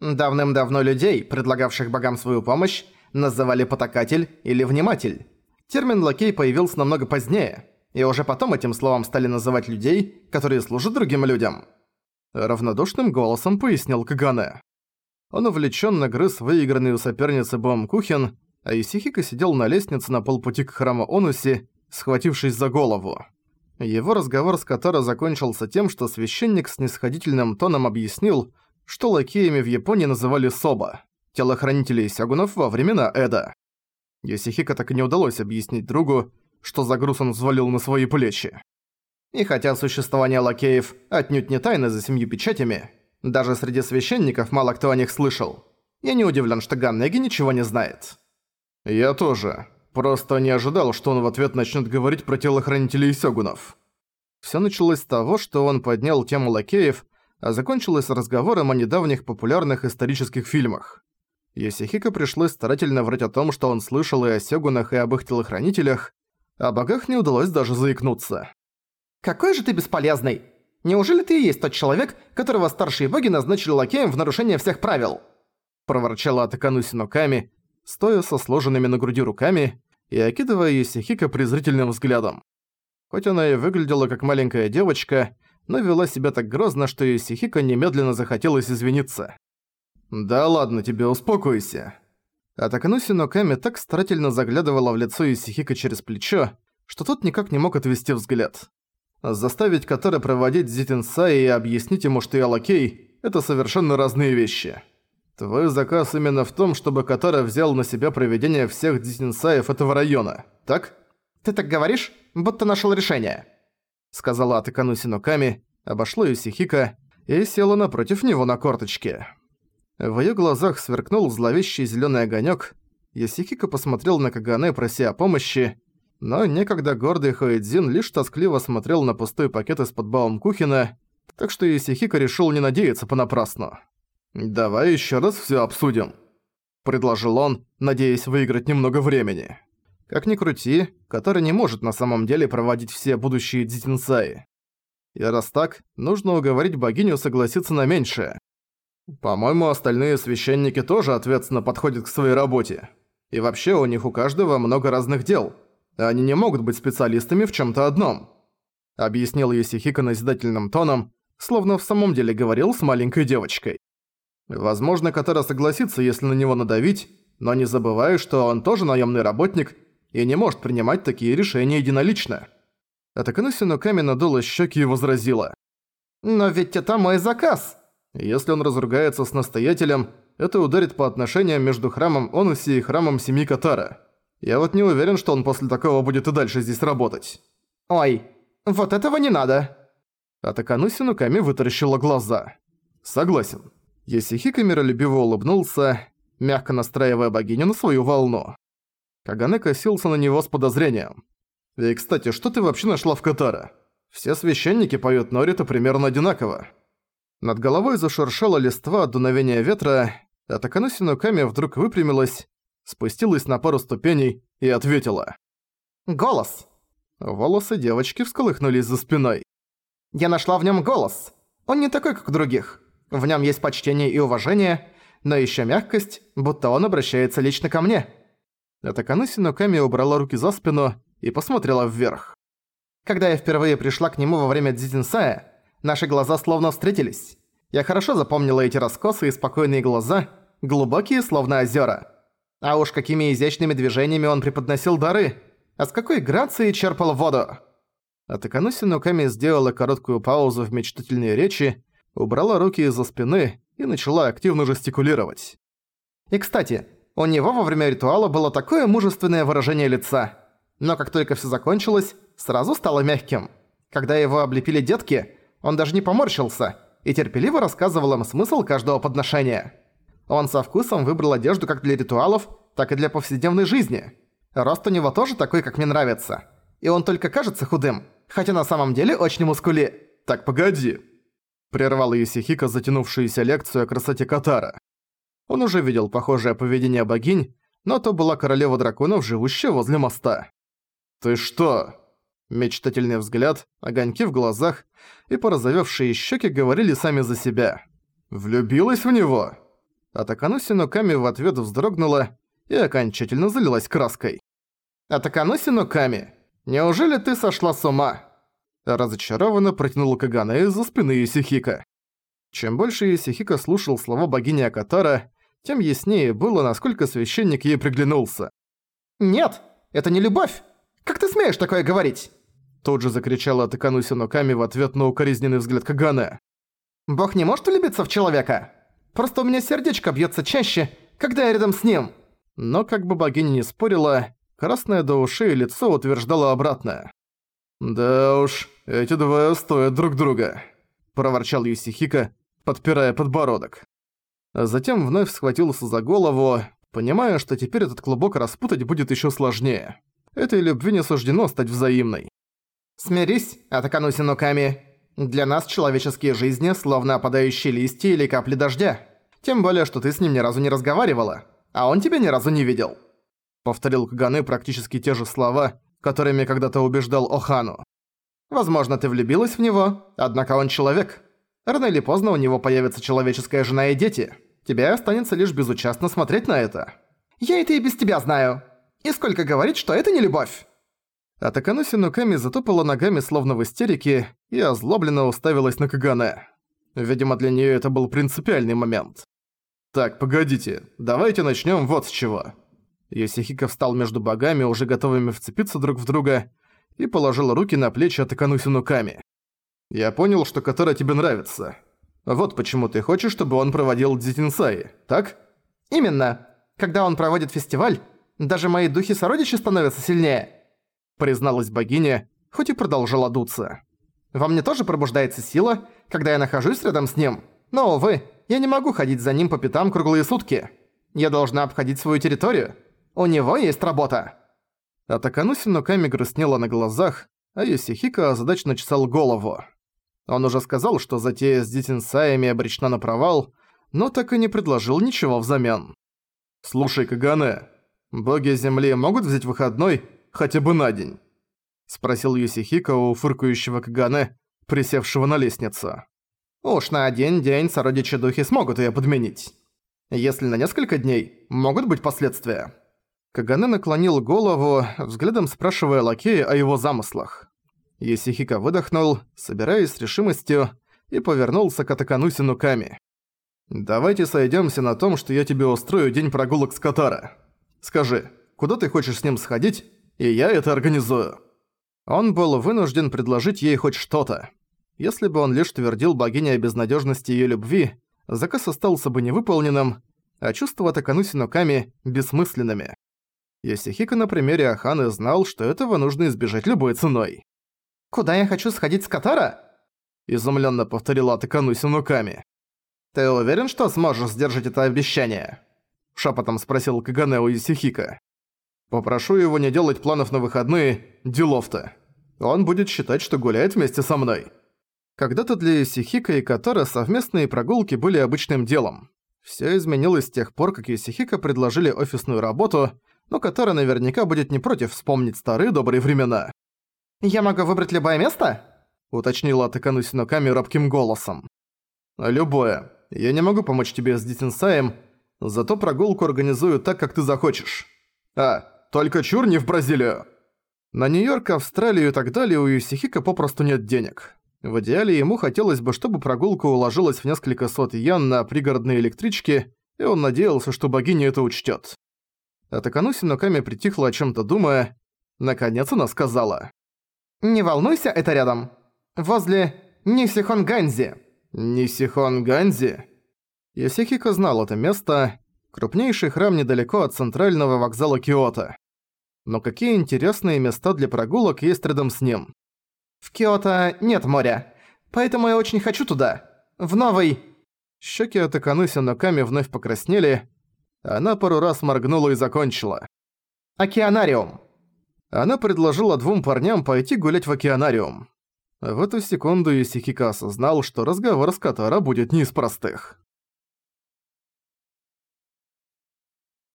Давным-давно людей, предлагавших богам свою помощь, называли потакатель или вниматель. Термин лакей появился намного позднее, и уже потом этим словом стали называть людей, которые служат другим людям. Равнодушным голосом пояснил Кагане. Он увлеченно грыз выигранный у соперницы Бом Кухен, а Исихика сидел на лестнице на полпути к храму Онуси, схватившись за голову. Его разговор с Катара закончился тем, что священник с нисходительным тоном объяснил, что лакеями в Японии называли соба, телохранителей сягунов во времена Эда. Йосихико так и не удалось объяснить другу, что за груз он взвалил на свои плечи. И хотя существование лакеев отнюдь не тайно за семью печатями, даже среди священников мало кто о них слышал. Я не удивлен, что Ганнеги ничего не знает. Я тоже. Просто не ожидал, что он в ответ начнет говорить про телохранителей сёгунов. Все началось с того, что он поднял тему лакеев, а закончилось разговором о недавних популярных исторических фильмах. Йосихико пришлось старательно врать о том, что он слышал и о сёгунах, и об их телохранителях, о богах не удалось даже заикнуться. «Какой же ты бесполезный! Неужели ты и есть тот человек, которого старшие боги назначили лакеем в нарушение всех правил?» Проворчала Атакану Синоками, стоя со сложенными на груди руками и окидывая Йосихико презрительным взглядом. Хоть она и выглядела как маленькая девочка, но вела себя так грозно, что Йосихико немедленно захотелось извиниться. «Да ладно тебе, успокойся». Атакану Синоками так старательно заглядывала в лицо Йосихико через плечо, что тот никак не мог отвести взгляд. Заставить Катара проводить Зитинсай и объяснить ему, что я лакей – это совершенно разные вещи. Твой заказ именно в том, чтобы Катара взял на себя проведение всех Зитинсаев этого района, так? Ты так говоришь, будто нашел решение. Сказала Атакану Синоками, обошла Юсихика и села напротив него на корточке. В её глазах сверкнул зловещий зелёный огонёк. Юсихика посмотрел на Кагане, прося о помощи, но некогда гордый Хоэдзин лишь тоскливо смотрел на пустой пакет из-под Баум-Кухена, так что Исихико решил не надеяться понапрасну. «Давай ещё раз всё обсудим», — предложил он, надеясь выиграть немного времени. Как ни крути, который не может на самом деле проводить все будущие дзитинсаи. И раз так, нужно уговорить богиню согласиться на меньшее. По-моему, остальные священники тоже ответственно подходят к своей работе. И вообще у них у каждого много разных дел — они не могут быть специалистами в чем-то одном», — объяснил Есихико назидательным тоном, словно в самом деле говорил с маленькой девочкой. Возможно, Катара согласится, если на него надавить, но не забывай, что он тоже наемный работник и не может принимать такие решения единолично. Атакану Синуками надула щеки и возразила. «Но ведь это мой заказ!» Если он разругается с настоятелем, это ударит по отношениям между храмом Онуси и храмом Семи Катара. Я вот не уверен, что он после такого будет и дальше здесь работать. Ой, вот этого не надо. Атакану Синуками вытаращила глаза. Согласен. Есихика миролюбиво улыбнулся, мягко настраивая богиню на свою волну. Кагане косился на него с подозрением. «И, кстати, что ты вообще нашла в Катара? Все священники поют Норита примерно одинаково». Над головой зашуршала листва от дуновения ветра, а Такану Синуками вдруг выпрямилась спустилась на пару ступеней и ответила. «Голос!» Волосы девочки всколыхнулись за спиной. «Я нашла в нем голос. Он не такой, как у других. В нем есть почтение и уважение, но еще мягкость, будто он обращается лично ко мне». Атакану Синоками убрала руки за спину и посмотрела вверх. Когда я впервые пришла к нему во время Дзидинсая, наши глаза словно встретились. Я хорошо запомнила эти раскосы и спокойные глаза, глубокие, словно озера. А уж какими изящными движениями он преподносил дары. А с какой грацией черпал воду. Атакануси Нуками сделала короткую паузу в мечтательной речи, убрала руки из-за спины и начала активно жестикулировать. И кстати, у него во время ритуала было такое мужественное выражение лица. Но как только всё закончилось, сразу стало мягким. Когда его облепили детки, он даже не поморщился и терпеливо рассказывал им смысл каждого подношения. Он со вкусом выбрал одежду как для ритуалов, так и для повседневной жизни. Рост у него тоже такой, как мне нравится. И он только кажется худым, хотя на самом деле очень мускули... «Так, погоди!» Прервал Юсихика затянувшуюся лекцию о красоте Катара. Он уже видел похожее поведение богинь, но то была королева драконов, живущая возле моста. «Ты что?» Мечтательный взгляд, огоньки в глазах и порозовевшие щеки говорили сами за себя. «Влюбилась в него?» А Такануси Ноками в ответ вздрогнула и окончательно залилась краской. «Атакануси Ноками, неужели ты сошла с ума?» Разочарованно протянула Кагане из-за спины Исихика. Чем больше Исихика слушал слова богини Акатара, тем яснее было, насколько священник ей приглянулся. «Нет, это не любовь! Как ты смеешь такое говорить?» Тут же закричала Такануси Ноками в ответ на укоризненный взгляд Кагане. «Бог не может влюбиться в человека? Просто у меня сердечко бьется чаще, когда я рядом с ним». Но как бы богиня не спорила, красное до ушей лицо утверждало обратное. «Да уж, эти двое стоят друг друга», – проворчал Юсихика, подпирая подбородок. А затем вновь схватился за голову, понимая, что теперь этот клубок распутать будет еще сложнее. Этой любви не суждено стать взаимной. «Смирись, Атакануси Нуками. Для нас человеческие жизни словно опадающие листья или капли дождя. Тем более, что ты с ним ни разу не разговаривала, а он тебя ни разу не видел». Повторил Каганы практически те же слова, которыми когда-то убеждал Охану. «Возможно, ты влюбилась в него, однако он человек. Рано или поздно у него появится человеческая жена и дети. Тебе останется лишь безучастно смотреть на это. Я это и без тебя знаю. И сколько говорить, что это не любовь?» А Такануси Нуками затопала ногами словно в истерике и озлобленно уставилась на Кагане. Видимо, для неё это был принципиальный момент. «Так, погодите, давайте начнём вот с чего». Йосихико встал между богами, уже готовыми вцепиться друг в друга, и положил руки на плечи Атакануси Нуками. «Я понял, что Катара тебе нравится. Вот почему ты хочешь, чтобы он проводил Дзитинсаи, так?» «Именно. Когда он проводит фестиваль, даже мои духи-сородичи становятся сильнее», призналась богиня, хоть и продолжала дуться. «Во мне тоже пробуждается сила, когда я нахожусь рядом с ним. Но, увы, я не могу ходить за ним по пятам круглые сутки. Я должна обходить свою территорию. У него есть работа». А Такануси Ноками грустнела на глазах, а Юсихика озадачно чесал голову. Он уже сказал, что затея с Дитинсаями обречена на провал, но так и не предложил ничего взамен. «Слушай, Кагане, боги Земли могут взять выходной хотя бы на день?» Спросил Юсихика у фыркающего Кагане, присевшего на лестницу. «Уж на один день сородичи духи смогут её подменить. Если на несколько дней, могут быть последствия». Кагане наклонил голову, взглядом спрашивая лакея о его замыслах. Есихика выдохнул, собираясь с решимостью, и повернулся к Атакануси Нуками. «Давайте сойдёмся на том, что я тебе устрою день прогулок с Катара. Скажи, куда ты хочешь с ним сходить, и я это организую». Он был вынужден предложить ей хоть что-то. Если бы он лишь твердил богине о безнадёжности её любви, заказ остался бы невыполненным, а чувства Такануси Нуками – бессмысленными. Йосихико на примере Аханы знал, что этого нужно избежать любой ценой. «Куда я хочу сходить с Катара?» Изумленно повторила Такануси Нуками. «Ты уверен, что сможешь сдержать это обещание?» Шепотом спросил Каганео Йосихико. «Попрошу его не делать планов на выходные, делов-то. Он будет считать, что гуляет вместе со мной». Когда-то для Исихика и Катара совместные прогулки были обычным делом. Все изменилось с тех пор, как Исихика предложили офисную работу, но Катара наверняка будет не против вспомнить старые добрые времена. «Я могу выбрать любое место?» — уточнила Такануси Ноками робким голосом. «Любое. Я не могу помочь тебе с Дитинсаем, зато прогулку организую так, как ты захочешь. А, только чур не в Бразилию!» На Нью-Йорк, Австралию и так далее у Юсихика попросту нет денег. В идеале ему хотелось бы, чтобы прогулка уложилась в несколько сот йен на пригородной электричке, и он надеялся, что богиня это учтёт. Атакануси Ноками притихла о чём-то думая. Наконец она сказала. «Не волнуйся, это рядом. Возле Нисихонганзи». Нисихонганзи? Ясихико знал это место. Крупнейший храм недалеко от центрального вокзала Киото. Но какие интересные места для прогулок есть рядом с ним? «В Киото нет моря, поэтому я очень хочу туда. В новый...» Щеки Атакануси Ноками вновь покраснели, она пару раз моргнула и закончила. «Океанариум!» Она предложила двум парням пойти гулять в океанариум. В эту секунду Исихика осознал, что разговор с Катара будет не из простых.